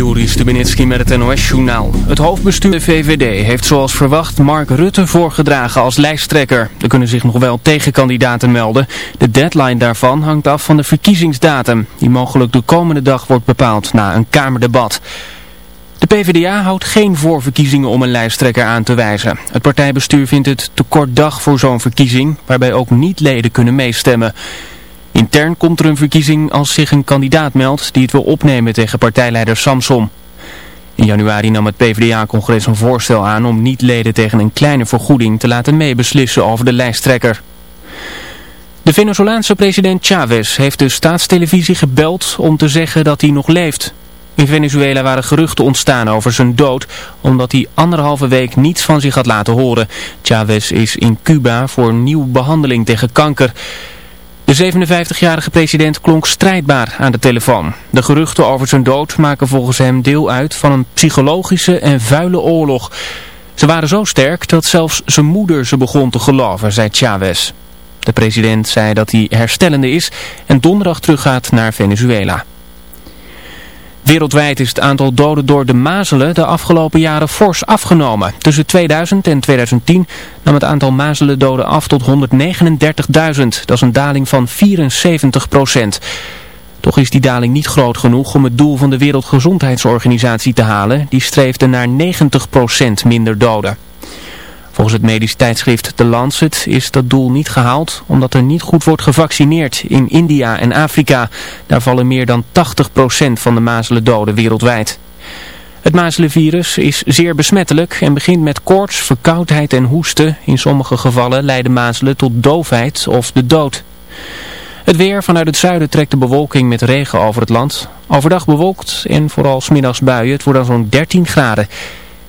Juri Stubenitski met het NOS-journaal. Het hoofdbestuur de VVD heeft zoals verwacht Mark Rutte voorgedragen als lijsttrekker. Er kunnen zich nog wel tegenkandidaten melden. De deadline daarvan hangt af van de verkiezingsdatum, die mogelijk de komende dag wordt bepaald na een Kamerdebat. De PvdA houdt geen voorverkiezingen om een lijsttrekker aan te wijzen. Het partijbestuur vindt het te kort dag voor zo'n verkiezing, waarbij ook niet-leden kunnen meestemmen. Intern komt er een verkiezing als zich een kandidaat meldt die het wil opnemen tegen partijleider Samson. In januari nam het PvdA-congres een voorstel aan om niet-leden tegen een kleine vergoeding te laten meebeslissen over de lijsttrekker. De Venezolaanse president Chavez heeft de staatstelevisie gebeld om te zeggen dat hij nog leeft. In Venezuela waren geruchten ontstaan over zijn dood, omdat hij anderhalve week niets van zich had laten horen. Chavez is in Cuba voor nieuwe behandeling tegen kanker. De 57-jarige president klonk strijdbaar aan de telefoon. De geruchten over zijn dood maken volgens hem deel uit van een psychologische en vuile oorlog. Ze waren zo sterk dat zelfs zijn moeder ze begon te geloven, zei Chavez. De president zei dat hij herstellende is en donderdag teruggaat naar Venezuela. Wereldwijd is het aantal doden door de mazelen de afgelopen jaren fors afgenomen. Tussen 2000 en 2010 nam het aantal mazelendoden af tot 139.000. Dat is een daling van 74 procent. Toch is die daling niet groot genoeg om het doel van de Wereldgezondheidsorganisatie te halen. Die streefde naar 90 procent minder doden. Volgens het medisch tijdschrift The Lancet is dat doel niet gehaald omdat er niet goed wordt gevaccineerd in India en Afrika. Daar vallen meer dan 80% van de mazelen doden wereldwijd. Het mazelenvirus is zeer besmettelijk en begint met koorts, verkoudheid en hoesten. In sommige gevallen leiden mazelen tot doofheid of de dood. Het weer vanuit het zuiden trekt de bewolking met regen over het land. Overdag bewolkt en vooral smiddags buien. Het wordt dan zo'n 13 graden.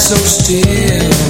So still.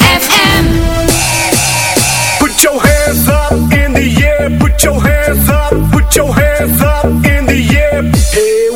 hands up in the air. Put your hands up. Put your hands up in the air.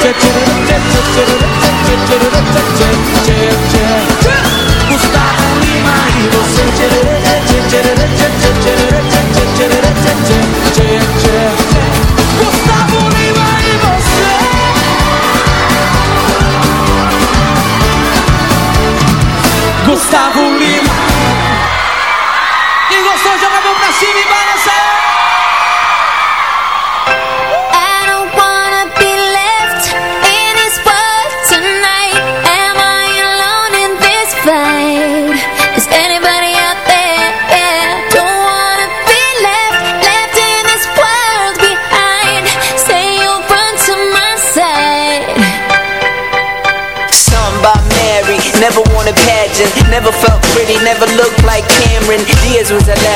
Zet je er een tip, je je je je je je je je je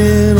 Baby